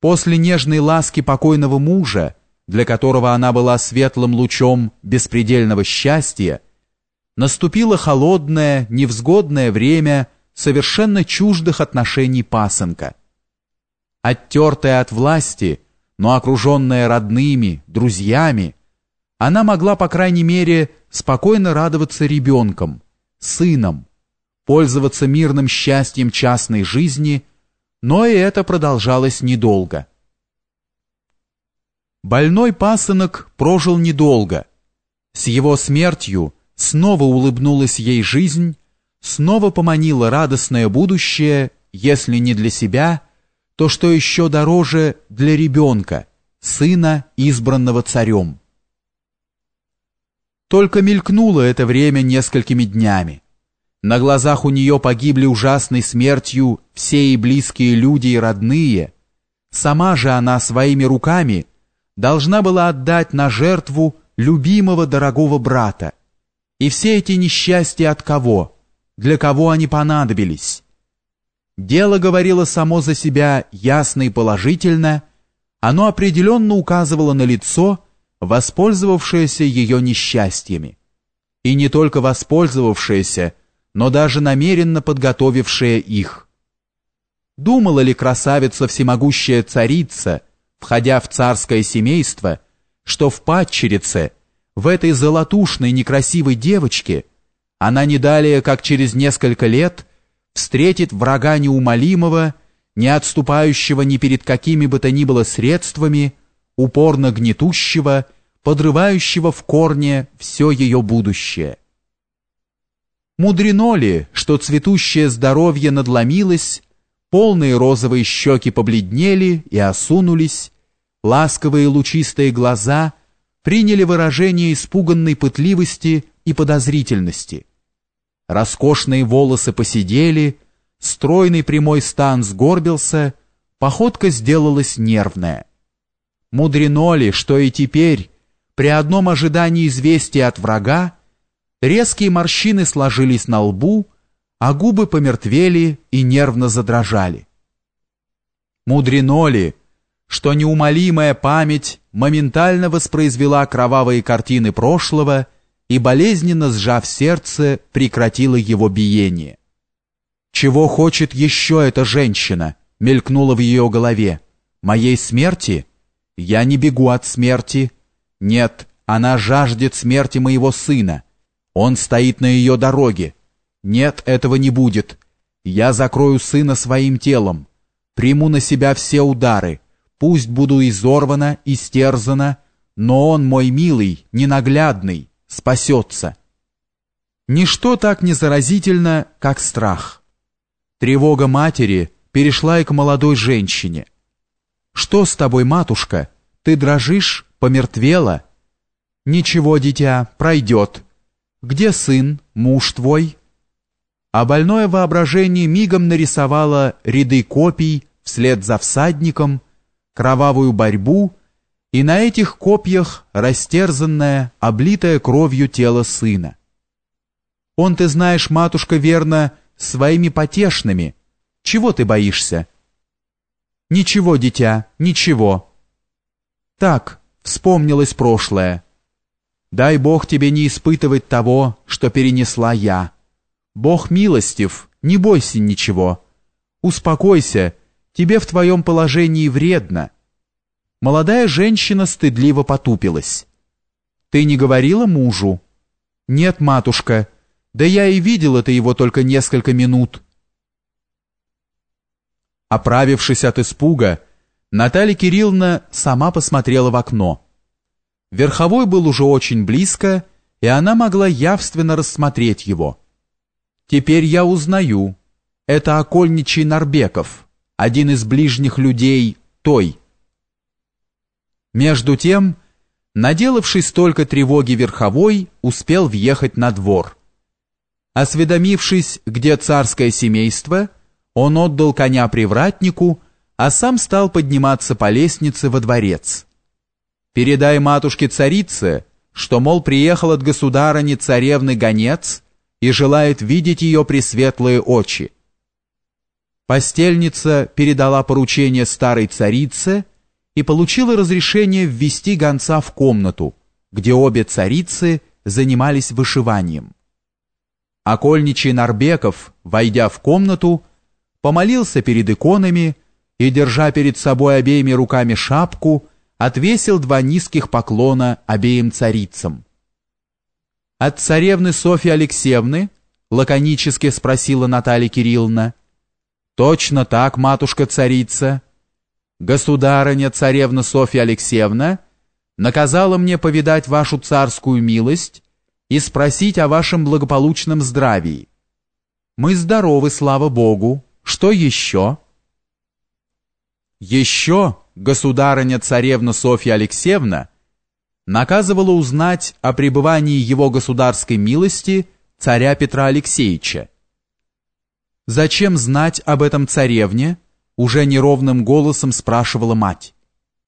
После нежной ласки покойного мужа, для которого она была светлым лучом беспредельного счастья, наступило холодное, невзгодное время совершенно чуждых отношений пасынка. Оттертая от власти, но окруженная родными, друзьями, она могла, по крайней мере, спокойно радоваться ребенком, сыном, пользоваться мирным счастьем частной жизни, но и это продолжалось недолго. Больной пасынок прожил недолго. С его смертью снова улыбнулась ей жизнь, снова поманила радостное будущее, если не для себя, то что еще дороже для ребенка, сына, избранного царем. Только мелькнуло это время несколькими днями. На глазах у нее погибли ужасной смертью все и близкие люди и родные. Сама же она своими руками должна была отдать на жертву любимого дорогого брата. И все эти несчастья от кого? Для кого они понадобились? Дело говорило само за себя ясно и положительно, оно определенно указывало на лицо, воспользовавшаяся ее несчастьями. И не только воспользовавшаяся, но даже намеренно подготовившая их. Думала ли красавица всемогущая царица, входя в царское семейство, что в падчерице, в этой золотушной некрасивой девочке, она не далее, как через несколько лет, встретит врага неумолимого, не отступающего ни перед какими бы то ни было средствами, упорно гнетущего, подрывающего в корне все ее будущее. Мудрено ли, что цветущее здоровье надломилось, полные розовые щеки побледнели и осунулись, ласковые лучистые глаза приняли выражение испуганной пытливости и подозрительности. Роскошные волосы посидели, стройный прямой стан сгорбился, походка сделалась нервная. Мудрено ли, что и теперь, при одном ожидании известия от врага, резкие морщины сложились на лбу, а губы помертвели и нервно задрожали. Мудрено ли, что неумолимая память моментально воспроизвела кровавые картины прошлого и, болезненно сжав сердце, прекратила его биение. «Чего хочет еще эта женщина?» мелькнуло в ее голове. «Моей смерти?» Я не бегу от смерти. Нет, она жаждет смерти моего сына. Он стоит на ее дороге. Нет, этого не будет. Я закрою сына своим телом. Приму на себя все удары. Пусть буду изорвана, истерзана, но он, мой милый, ненаглядный, спасется. Ничто так не заразительно, как страх. Тревога матери перешла и к молодой женщине. «Что с тобой, матушка? Ты дрожишь? Помертвела?» «Ничего, дитя, пройдет. Где сын, муж твой?» А больное воображение мигом нарисовало ряды копий вслед за всадником, кровавую борьбу, и на этих копьях растерзанное, облитое кровью тело сына. Он, ты знаешь, матушка, верно, своими потешными. Чего ты боишься?» «Ничего, дитя, ничего». «Так, вспомнилось прошлое. Дай Бог тебе не испытывать того, что перенесла я. Бог милостив, не бойся ничего. Успокойся, тебе в твоем положении вредно». Молодая женщина стыдливо потупилась. «Ты не говорила мужу?» «Нет, матушка, да я и видела ты его только несколько минут». Оправившись от испуга, Наталья Кирилловна сама посмотрела в окно. Верховой был уже очень близко, и она могла явственно рассмотреть его. «Теперь я узнаю. Это окольничий Нарбеков, один из ближних людей той». Между тем, наделавший столько тревоги Верховой, успел въехать на двор. Осведомившись, где царское семейство, он отдал коня привратнику, а сам стал подниматься по лестнице во дворец. «Передай матушке-царице, что, мол, приехал от государыни царевны гонец и желает видеть ее пресветлые очи». Постельница передала поручение старой царице и получила разрешение ввести гонца в комнату, где обе царицы занимались вышиванием. Окольничий Нарбеков, войдя в комнату, помолился перед иконами и, держа перед собой обеими руками шапку, отвесил два низких поклона обеим царицам. «От царевны Софьи Алексеевны?» — лаконически спросила Наталья Кирилловна. Точно так, матушка-царица. Государыня царевна Софья Алексеевна наказала мне повидать вашу царскую милость и спросить о вашем благополучном здравии. Мы здоровы, слава Богу. Что еще? Еще государыня царевна Софья Алексеевна наказывала узнать о пребывании его государской милости царя Петра Алексеевича «Зачем знать об этом царевне?» уже неровным голосом спрашивала мать.